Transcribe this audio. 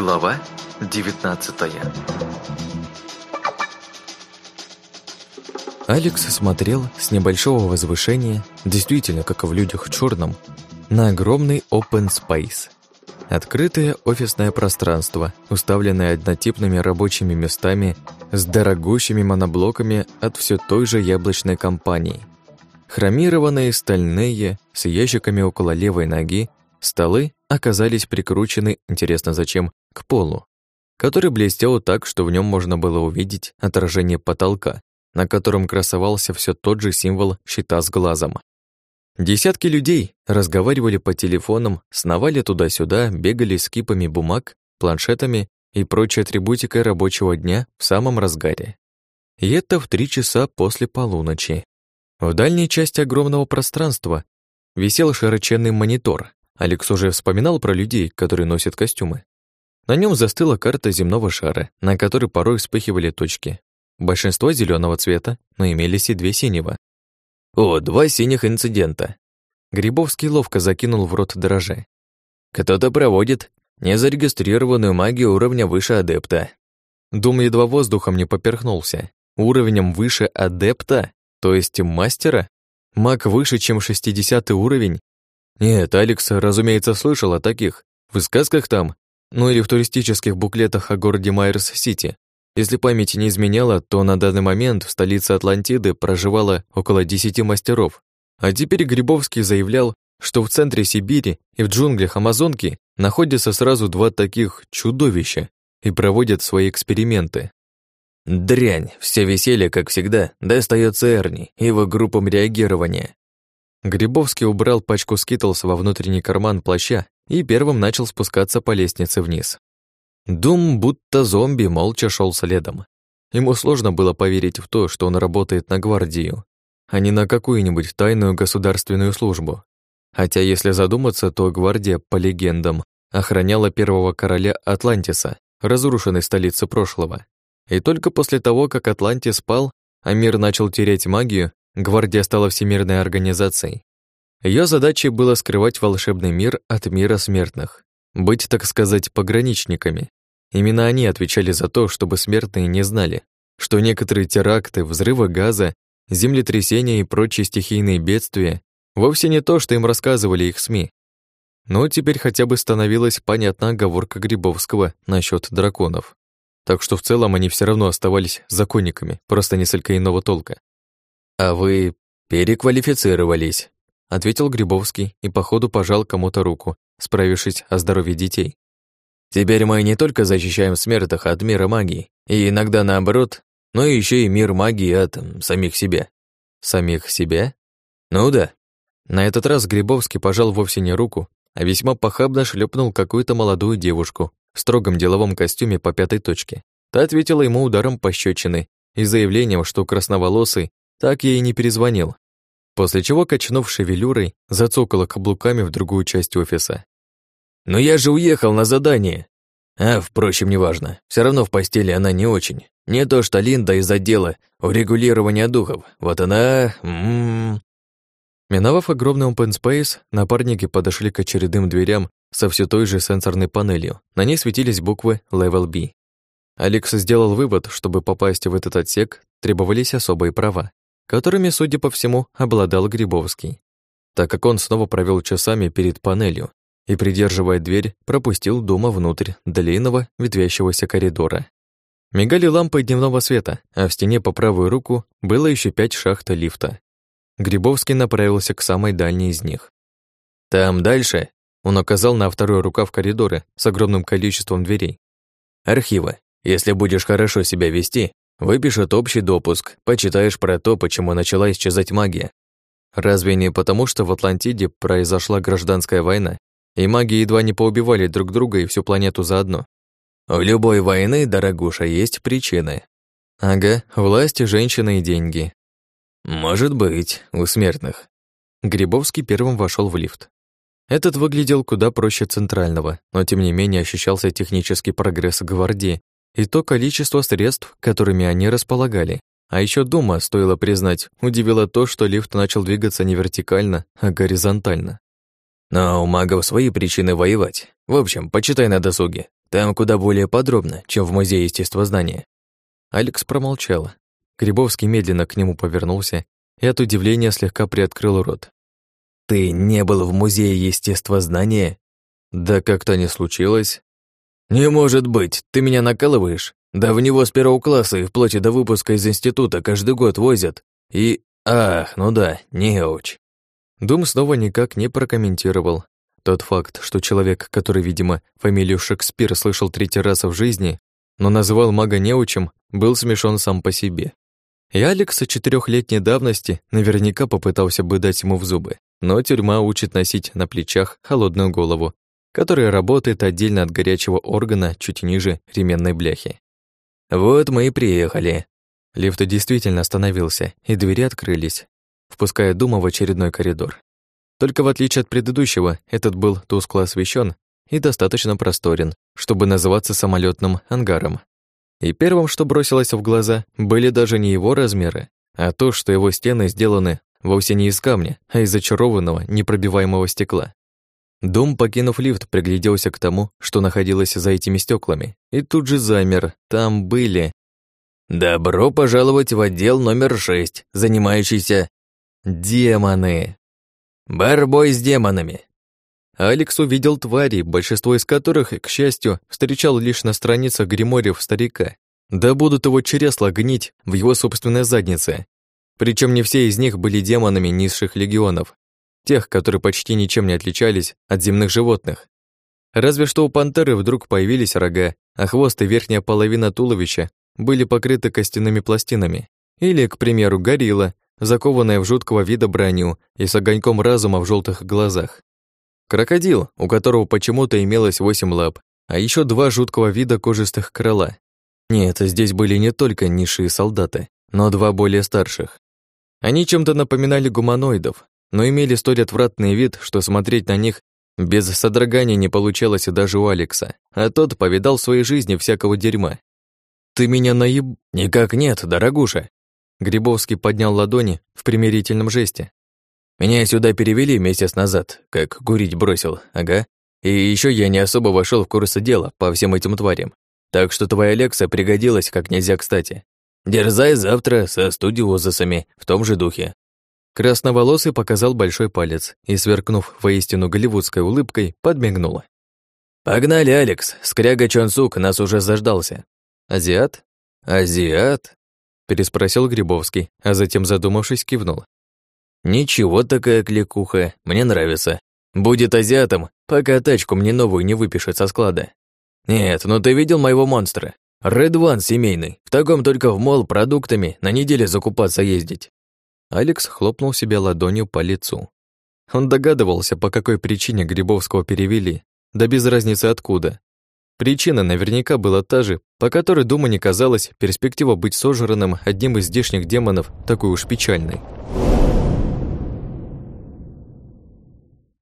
Глава 19 Алекс смотрел с небольшого возвышения, действительно, как в «Людях в черном, на огромный open space. Открытое офисное пространство, уставленное однотипными рабочими местами с дорогущими моноблоками от все той же яблочной компании. Хромированные стальные, с ящиками около левой ноги, столы оказались прикручены, интересно зачем, к полу, который блестел так, что в нем можно было увидеть отражение потолка, на котором красовался все тот же символ щита с глазом. Десятки людей разговаривали по телефонам, сновали туда-сюда, бегали с кипами бумаг, планшетами и прочей атрибутикой рабочего дня в самом разгаре. И это в три часа после полуночи. В дальней части огромного пространства висел широченный монитор. Алекс уже вспоминал про людей, которые носят костюмы. На нем застыла карта земного шара, на которой порой вспыхивали точки. Большинство зеленого цвета, но имелись и две синего. О, два синих инцидента. Грибовский ловко закинул в рот дрожжи. Кто-то проводит незарегистрированную магию уровня выше адепта. Дум едва воздухом не поперхнулся. Уровнем выше адепта? То есть мастера? Маг выше, чем 60 уровень? Нет, Алекс, разумеется, слышал о таких. В сказках там, ну или в туристических буклетах о городе Майерс-Сити. Если память не изменяла, то на данный момент в столице Атлантиды проживало около 10 мастеров. А теперь Грибовский заявлял, что в центре Сибири и в джунглях Амазонки находятся сразу два таких чудовища и проводят свои эксперименты. Дрянь, все веселье, как всегда, достается Эрни и его группам реагирования. Грибовский убрал пачку скитлс во внутренний карман плаща и первым начал спускаться по лестнице вниз. Дум, будто зомби, молча шел следом. Ему сложно было поверить в то, что он работает на гвардию, а не на какую-нибудь тайную государственную службу. Хотя, если задуматься, то гвардия, по легендам, охраняла первого короля Атлантиса, разрушенной столицы прошлого. И только после того, как Атлантис спал, а мир начал терять магию, гвардия стала всемирной организацией. Ее задачей было скрывать волшебный мир от мира смертных, быть, так сказать, пограничниками. Именно они отвечали за то, чтобы смертные не знали, что некоторые теракты, взрывы газа, землетрясения и прочие стихийные бедствия вовсе не то, что им рассказывали их СМИ. Но теперь хотя бы становилась понятна оговорка Грибовского насчет драконов так что в целом они все равно оставались законниками, просто несколько иного толка. «А вы переквалифицировались», — ответил Грибовский и походу пожал кому-то руку, справившись о здоровье детей. «Теперь мы не только защищаем смертных от мира магии, и иногда наоборот, но еще и мир магии от самих себя». «Самих себя?» «Ну да». На этот раз Грибовский пожал вовсе не руку, а весьма похабно шлепнул какую-то молодую девушку, в строгом деловом костюме по пятой точке. Та ответила ему ударом пощечины и заявлением, что красноволосый так ей не перезвонил. После чего, качнув шевелюрой, зацокала каблуками в другую часть офиса. «Но я же уехал на задание!» А, впрочем, неважно. Все равно в постели она не очень. Не то что Линда из отдела урегулирования духов. Вот она... М. -м -м. Миновав огромный open space, напарники подошли к очередным дверям со все той же сенсорной панелью. На ней светились буквы Level B. Алекс сделал вывод, чтобы попасть в этот отсек, требовались особые права, которыми, судя по всему, обладал Грибовский, так как он снова провел часами перед панелью и, придерживая дверь, пропустил Дума внутрь длинного ветвящегося коридора. Мигали лампы дневного света, а в стене по правую руку было еще пять шахт лифта. Грибовский направился к самой дальней из них. «Там дальше он указал на второй рукав коридора с огромным количеством дверей. «Архивы. Если будешь хорошо себя вести, выпишут общий допуск, почитаешь про то, почему начала исчезать магия. Разве не потому, что в Атлантиде произошла гражданская война, и маги едва не поубивали друг друга и всю планету заодно? У любой войны, дорогуша, есть причины. Ага, власть, женщины и деньги. Может быть, у смертных. Грибовский первым вошел в лифт. Этот выглядел куда проще центрального, но тем не менее ощущался технический прогресс гвардии и то количество средств, которыми они располагали. А еще дома, стоило признать, удивило то, что лифт начал двигаться не вертикально, а горизонтально. Но у магов свои причины воевать. В общем, почитай на досуге. Там куда более подробно, чем в Музее естествознания». Алекс промолчал. Грибовский медленно к нему повернулся и от удивления слегка приоткрыл рот. «Ты не был в Музее естествознания?» «Да как-то не случилось». «Не может быть, ты меня накалываешь? Да в него с первого класса и вплоть до выпуска из института каждый год возят. И... Ах, ну да, неуч». Дум снова никак не прокомментировал. Тот факт, что человек, который, видимо, фамилию Шекспир слышал третий раз в жизни, но называл мага неучем, был смешон сам по себе. И Алекс четырехлетней давности наверняка попытался бы дать ему в зубы, но тюрьма учит носить на плечах холодную голову, которая работает отдельно от горячего органа чуть ниже ременной бляхи. «Вот мы и приехали». Лифт действительно остановился, и двери открылись, впуская Дума в очередной коридор. Только в отличие от предыдущего, этот был тускло освещен и достаточно просторен, чтобы называться самолетным ангаром. И первым, что бросилось в глаза, были даже не его размеры, а то, что его стены сделаны вовсе не из камня, а из зачарованного, непробиваемого стекла. Дом, покинув лифт, пригляделся к тому, что находилось за этими стеклами, и тут же замер. Там были... «Добро пожаловать в отдел номер шесть, занимающийся...» «Демоны!» «Борьбой с демонами!» Алекс увидел твари, большинство из которых, к счастью, встречал лишь на страницах гримориев старика. Да будут его чересла гнить в его собственной заднице. Причем не все из них были демонами низших легионов, тех, которые почти ничем не отличались от земных животных. Разве что у пантеры вдруг появились рога, а хвост и верхняя половина туловища были покрыты костяными пластинами. Или, к примеру, горилла, закованная в жуткого вида броню и с огоньком разума в желтых глазах. Крокодил, у которого почему-то имелось восемь лап, а еще два жуткого вида кожистых крыла. Нет, здесь были не только низшие солдаты, но два более старших. Они чем-то напоминали гуманоидов, но имели столь отвратный вид, что смотреть на них без содрогания не получалось даже у Алекса, а тот повидал в своей жизни всякого дерьма. «Ты меня наеб...» «Никак нет, дорогуша!» Грибовский поднял ладони в примирительном жесте, меня сюда перевели месяц назад, как курить бросил, ага. И еще я не особо вошел в курсы дела по всем этим тварям. Так что твоя лекция пригодилась как нельзя кстати. Дерзай завтра со студиозасами в том же духе. Красноволосый показал большой палец и, сверкнув воистину голливудской улыбкой, подмигнула. «Погнали, Алекс, скряга Чонсук нас уже заждался». «Азиат?» «Азиат?» переспросил Грибовский, а затем, задумавшись, кивнул. Ничего такая кликуха, мне нравится. Будет азиатом, пока тачку мне новую не выпишет со склада. Нет, ну ты видел моего монстра? Редван семейный, в таком только в мол продуктами на неделе закупаться ездить. Алекс хлопнул себя ладонью по лицу. Он догадывался, по какой причине Грибовского перевели, да без разницы откуда. Причина наверняка была та же, по которой Дума не казалась перспектива быть сожранным одним из здешних демонов такой уж печальной.